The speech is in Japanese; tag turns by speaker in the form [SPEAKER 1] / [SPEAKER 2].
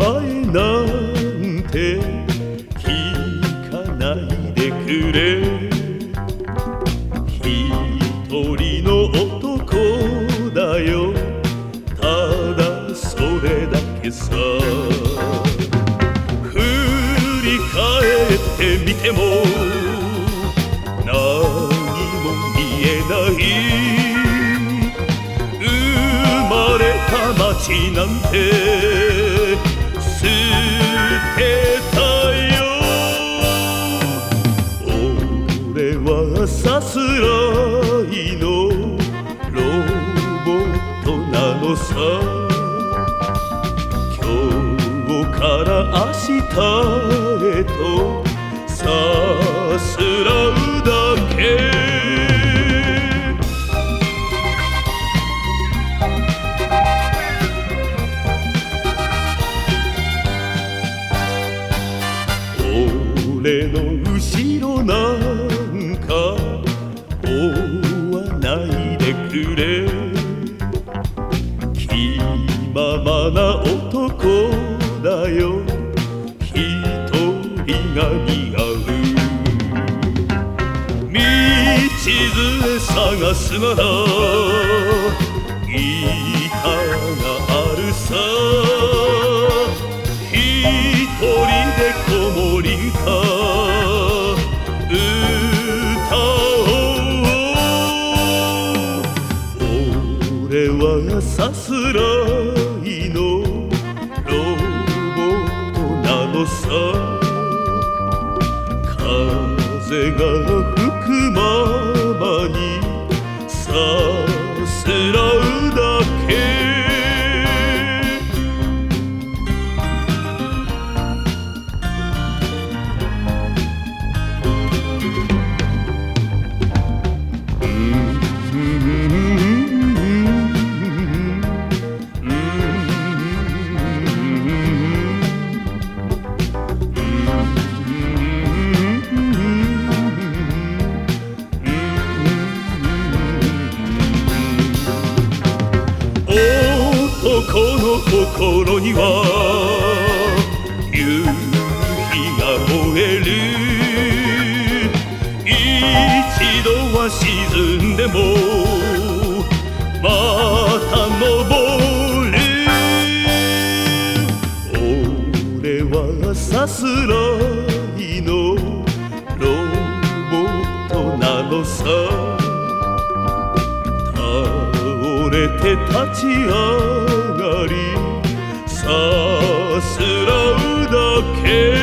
[SPEAKER 1] 前なんて聞かないでくれ。一人の男だよ。ただそれだけさ。振り返ってみても何も見えない。生まれた街なんてさすらいのロボットなのさ。今日から明日へとさすらうだけ。俺の後ろなるれ。気ままな男だよ。一人が似合う。道連れ探すならいかがあるさ。つらいの。ロボットなのさ。風が吹くままにさすらうの心には夕日が燃える。一度は沈んでもまた昇る。俺はさすらいのロボットなのさ。倒れて立ち上がる 날이 사스러우다 게